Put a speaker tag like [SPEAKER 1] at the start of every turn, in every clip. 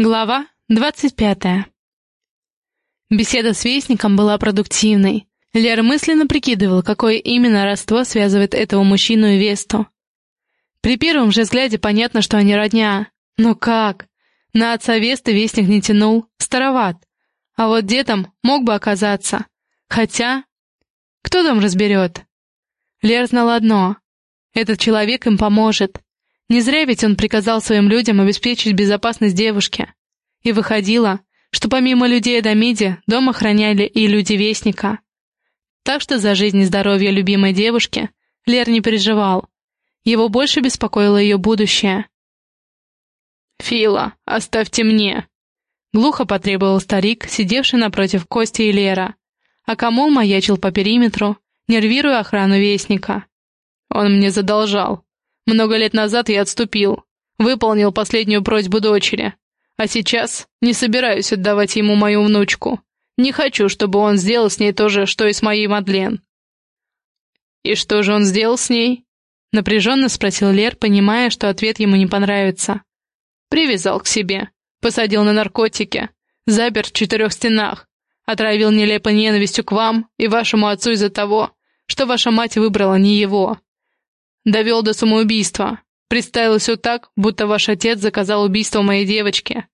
[SPEAKER 1] Глава двадцать пятая. Беседа с Вестником была продуктивной. Лера мысленно прикидывал, какое именно родство связывает этого мужчину и Весту. При первом же взгляде понятно, что они родня. Но как? На отца Весты Вестник не тянул, староват. А вот дедом мог бы оказаться. Хотя... Кто там разберет? Лер знал одно. Этот человек им поможет. Не зря ведь он приказал своим людям обеспечить безопасность девушки. И выходило, что помимо людей Адамиди дом охраняли и люди Вестника. Так что за жизнь и здоровье любимой девушки Лер не переживал. Его больше беспокоило ее будущее.
[SPEAKER 2] «Фила, оставьте мне!»
[SPEAKER 1] Глухо потребовал старик, сидевший напротив Кости и Лера, а Камол маячил по периметру, нервируя охрану Вестника.
[SPEAKER 2] «Он мне задолжал», много лет назад я отступил, выполнил последнюю просьбу дочери. А сейчас не собираюсь отдавать ему мою внучку. Не хочу, чтобы он сделал с ней то же, что и с моей Мадлен». «И что же он сделал с ней?» — напряженно спросил Лер, понимая, что ответ ему не понравится. «Привязал к себе, посадил на наркотики, запер в четырех стенах, отравил нелепой ненавистью к вам и вашему отцу из-за того, что ваша мать выбрала не его. Довел до самоубийства. Представил все так, будто ваш отец заказал убийство моей девочки.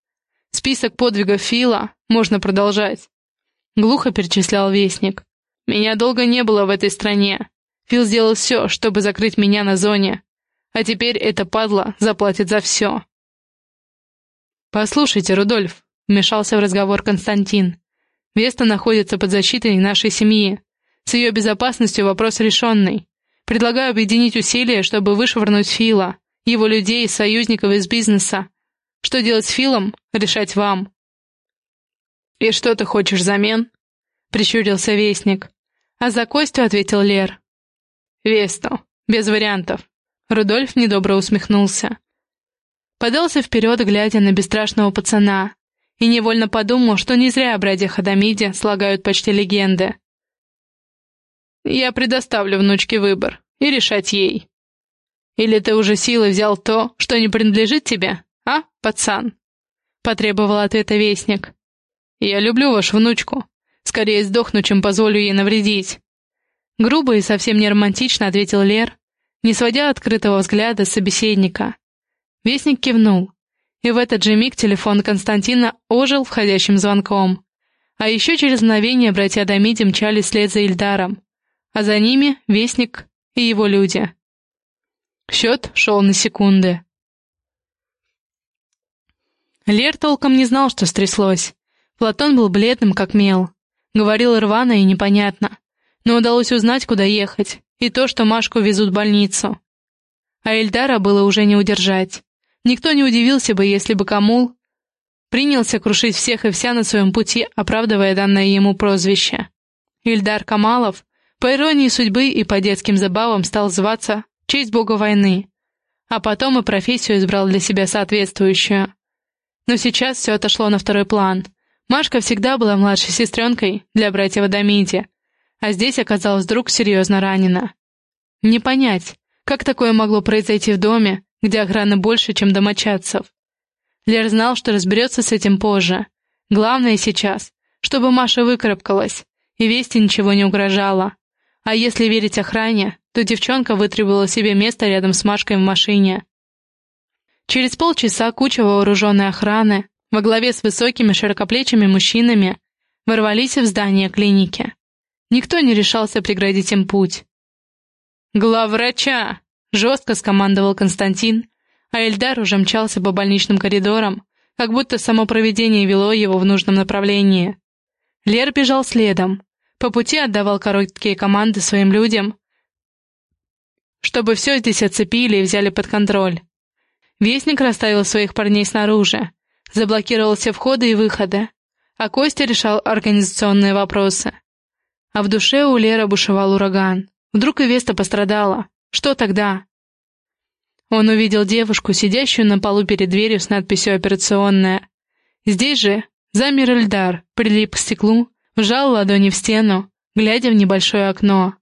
[SPEAKER 2] Список подвигов Фила можно продолжать. Глухо перечислял Вестник. Меня долго не было в этой стране. Фил сделал все, чтобы закрыть меня на зоне. А теперь эта падла заплатит за все.
[SPEAKER 1] «Послушайте, Рудольф», — вмешался в разговор Константин. «Веста находится под защитой нашей семьи. С ее безопасностью вопрос решенный. Предлагаю объединить усилия, чтобы вышвырнуть Фила, его людей, союзников из бизнеса. Что делать с Филом, решать вам».
[SPEAKER 2] «И что ты хочешь взамен?» — прищурился Вестник.
[SPEAKER 1] А за Костю ответил Лер.
[SPEAKER 2] «Весту, без вариантов».
[SPEAKER 1] Рудольф недобро усмехнулся. Подался вперед, глядя на бесстрашного пацана, и невольно подумал, что не зря о братьях Адамиде слагают почти легенды.
[SPEAKER 2] Я предоставлю внучке выбор, и решать ей. Или ты уже силой взял то, что не принадлежит тебе, а, пацан?» Потребовал ответа Вестник. «Я люблю вашу внучку. Скорее сдохну, чем позволю ей навредить».
[SPEAKER 1] Грубо и совсем не романтично ответил Лер, не сводя открытого взгляда с собеседника. Вестник кивнул, и в этот же миг телефон Константина ожил входящим звонком. А еще через мгновение братья Дамиди мчались вслед за Ильдаром а за ними Вестник и его люди. Счет шел на секунды. Лер толком не знал, что стряслось. Платон был бледным, как мел. Говорил рвано и непонятно. Но удалось узнать, куда ехать, и то, что Машку везут в больницу. А Эльдара было уже не удержать. Никто не удивился бы, если бы Камул принялся крушить всех и вся на своем пути, оправдывая данное ему прозвище. Ильдар Камалов по иронии судьбы и по детским забавам стал зваться «Честь бога войны», а потом и профессию избрал для себя соответствующую. Но сейчас все отошло на второй план. Машка всегда была младшей сестренкой для братьев Адамити, а здесь оказалась вдруг серьезно ранена. Не понять, как такое могло произойти в доме, где охраны больше, чем домочадцев. Лер знал, что разберется с этим позже. Главное сейчас, чтобы Маша выкарабкалась, и Вести ничего не угрожало. А если верить охране, то девчонка вытребовала себе место рядом с Машкой в машине. Через полчаса куча вооруженной охраны во главе с высокими широкоплечими мужчинами ворвались в здание клиники. Никто не решался преградить им путь.
[SPEAKER 2] «Главврача!» — жестко скомандовал Константин, а Эльдар уже мчался по больничным коридорам, как будто само проведение вело его в нужном направлении.
[SPEAKER 1] Лер бежал следом, по пути отдавал короткие команды своим людям, чтобы все здесь оцепили и взяли под контроль. Вестник расставил своих парней снаружи, заблокировал все входы и выходы, а Костя решал организационные вопросы. А в душе у Леры бушевал ураган. Вдруг и Веста пострадала. Что тогда? Он увидел девушку, сидящую на полу перед дверью с надписью «Операционная». Здесь же замер Эльдар, прилип к стеклу вжал ладони в стену, глядя в небольшое окно.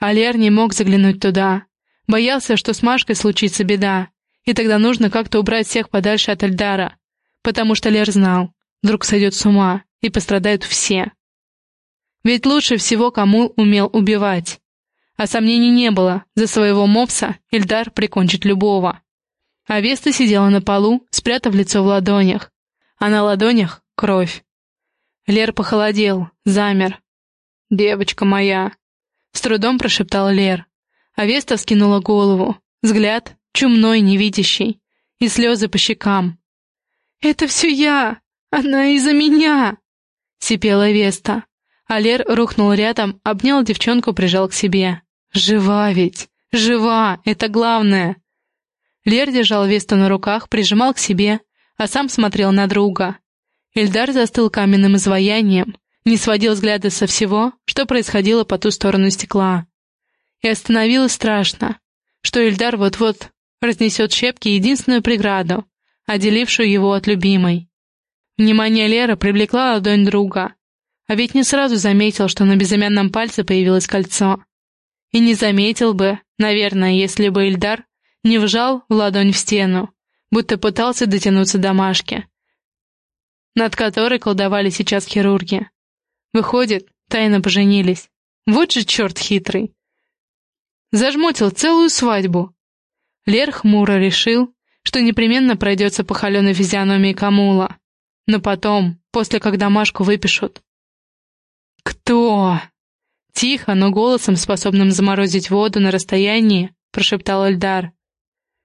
[SPEAKER 1] Алер не мог заглянуть туда. Боялся, что с Машкой случится беда, и тогда нужно как-то убрать всех подальше от Эльдара, потому что Лер знал, вдруг сойдет с ума, и пострадают все. Ведь лучше всего кому умел убивать. А сомнений не было, за своего мопса Ильдар прикончит любого. А Веста сидела на полу, спрятав лицо в ладонях. А на ладонях — кровь. Лер похолодел, замер. «Девочка моя!» — с трудом прошептал Лер. А Веста вскинула голову, взгляд чумной, невидящий, и слезы по щекам. «Это все я! Она из-за меня!» — сипела Веста. А Лер рухнул рядом, обнял девчонку, прижал к себе. «Жива ведь! Жива! Это главное!» Лер держал Весту на руках, прижимал к себе, а сам смотрел на друга. Эльдар застыл каменным изваянием, не сводил взгляда со всего, что происходило по ту сторону стекла. И остановилось страшно, что Эльдар вот-вот разнесет щепки единственную преграду, отделившую его от любимой. Внимание Лера привлекла ладонь друга, а ведь не сразу заметил, что на безымянном пальце появилось кольцо. И не заметил бы, наверное, если бы Ильдар не вжал в ладонь в стену, будто пытался дотянуться до Машки, над которой колдовали сейчас хирурги. Выходит, тайно поженились. Вот же черт хитрый. Зажмотил целую свадьбу. Лер хмуро решил, что непременно пройдется по холеной физиономии Камула. Но потом, после когда Машку выпишут. «Кто?» Тихо, но голосом, способным заморозить воду на расстоянии, прошептал Эльдар.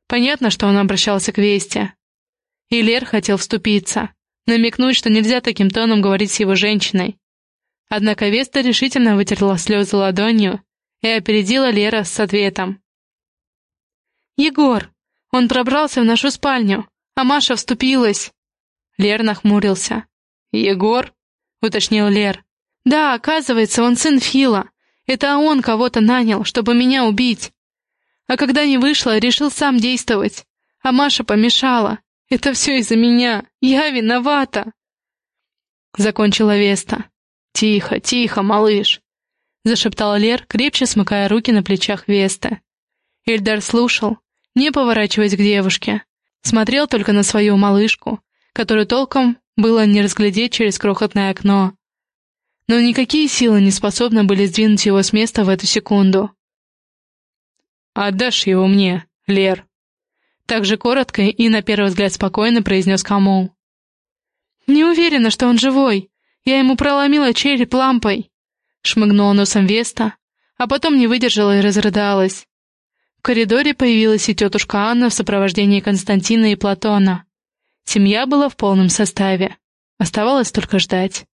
[SPEAKER 1] Понятно, что он обращался к Весте. И Лер хотел вступиться, намекнуть, что нельзя таким тоном говорить с его женщиной. Однако Веста решительно вытерла слезы ладонью и опередила Лера с ответом. «Егор! Он пробрался в нашу спальню, а Маша вступилась!» Лер нахмурился. «Егор?» — уточнил Лер. «Да, оказывается, он сын Фила. Это он кого-то нанял, чтобы меня убить. А когда не вышло, решил сам действовать. А Маша помешала. Это все из-за меня. Я виновата. Закончила Веста. «Тихо, тихо, малыш!» Зашептал Лер, крепче смыкая руки на плечах Весты. Эльдар слушал, не поворачиваясь к девушке. Смотрел только на свою малышку, которую толком было не разглядеть через крохотное окно. Но никакие силы не способны были сдвинуть его с места в эту секунду. «Отдашь его мне, Лер?» Так же коротко и, на первый взгляд, спокойно произнес Камол. «Не уверена, что он живой. Я ему проломила череп лампой», — шмыгнула носом Веста, а потом не выдержала и разрыдалась. В коридоре появилась и тетушка Анна в сопровождении Константина и Платона. Семья была в полном составе. Оставалось только ждать.